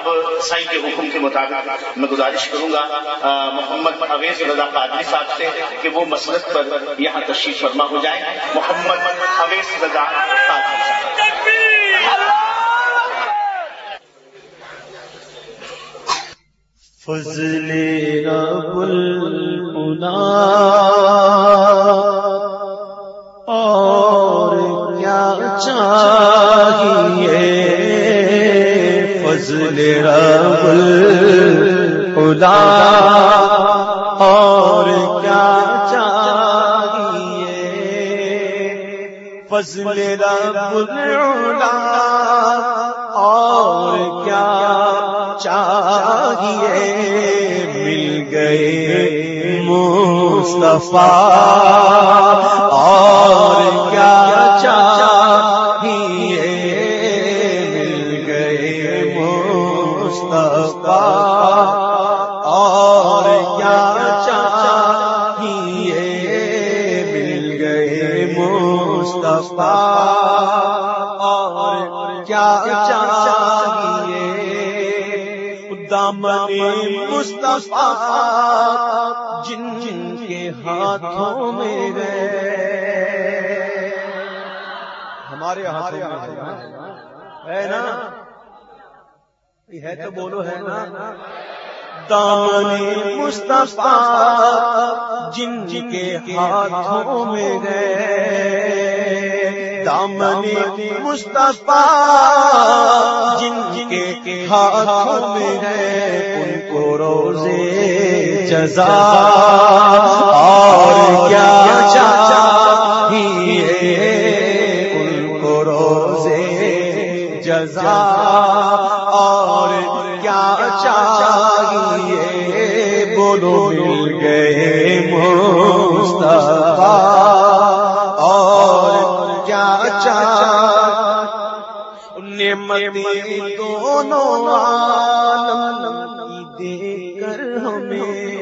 اب سائی کے حکم کے مطابق میں گزارش کروں گا محمد اویز رضا قادری صاحب سے کہ وہ مسلط پر یہاں تشریف فرما ہو جائے محمد اویز رضا قادری فضل رب الدا اور کیا چاہیے؟ فضل رب الدا اور کیا چاہیے؟ مل گئے مصطفیٰ. اور کیا چاہیے؟ مل گئے مصطفیٰ. اور کیا چاہیے؟ دامن مصطفیٰ جن جن کے ہاتھوں میں گئے ہمارے ہمارے ہے۔ نا؟ ہے تو بولو، ہے نا؟ دامن مصطفیٰ جن جن کے ہاتھوں میں گئے دامن مصطفیٰ، جن کے ہاتھوں میں گئے ان کو روزے جزا۔ اور کیا چاہیے ان کو روزے جزا۔ اور کیا چاہیے بولو مل گئے مصطفیٰ۔ نعمتی دونوں عالم کی دے کر ہمیں۔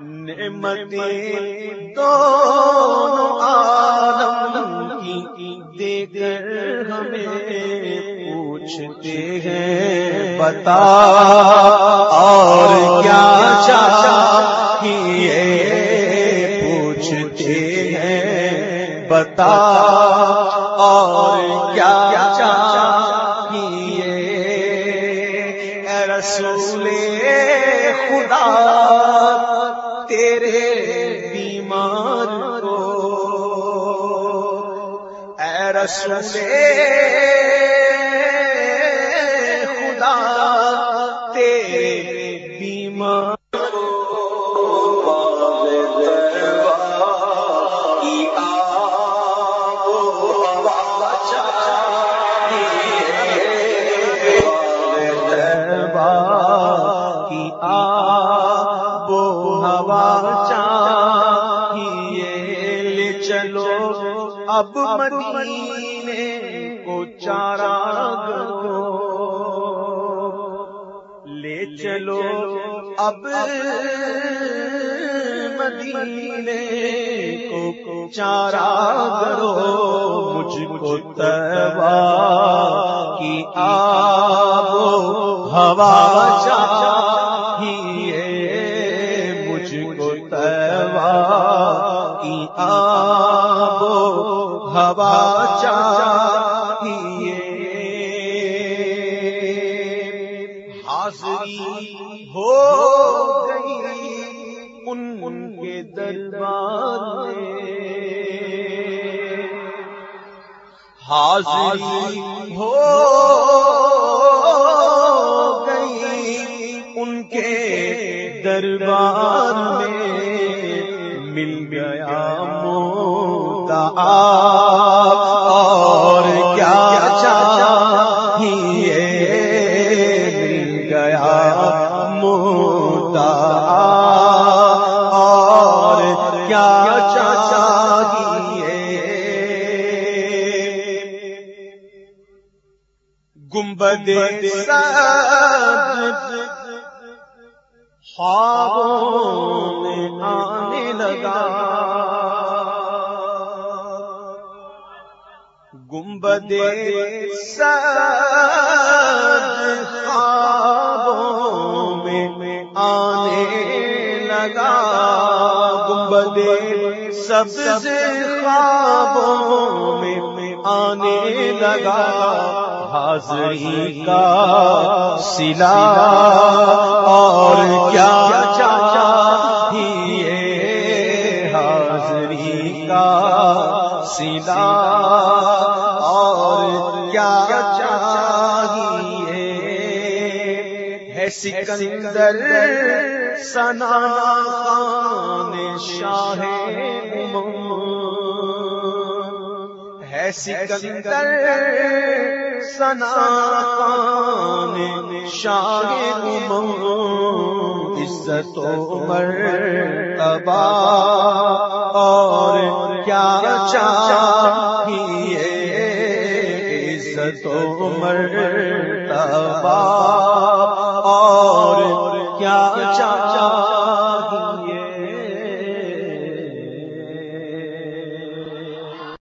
نعمتی دونوں عالم کی دے کر ہمیں۔ پوچھتے ہیں، بتا اور کیا چاہیے؟ پوچھتے ہیں، بتا اور رسول خدا تیرے بیمار کی اب مدینے کو چارا گو لے چلو۔ اب مدینے کو چارا کرو مجھ کو تبا کی آب ہوا چاہیے تبا کی آب و ہوا چاہیے۔ حاضری ہو گئی ان ان کے دربار میں حاضری ہو گئی ان کے دربار میں چاہیے۔ گنبد خوابوں میں آنے لگا۔ گنبد خوابوں میں آنے لگا۔ گنبد سجد سبز خوابوں میں آنے لگا۔ حاضری کا سلا اور کیا چاہیے؟ حاضری کا سلا اور کیا چاہیے؟ ہے سکندر سنا سکندر سنا شاہ عزت و مرتبہ اور کیا چاہیے عزت و مرتبہ اور کیا چاہیے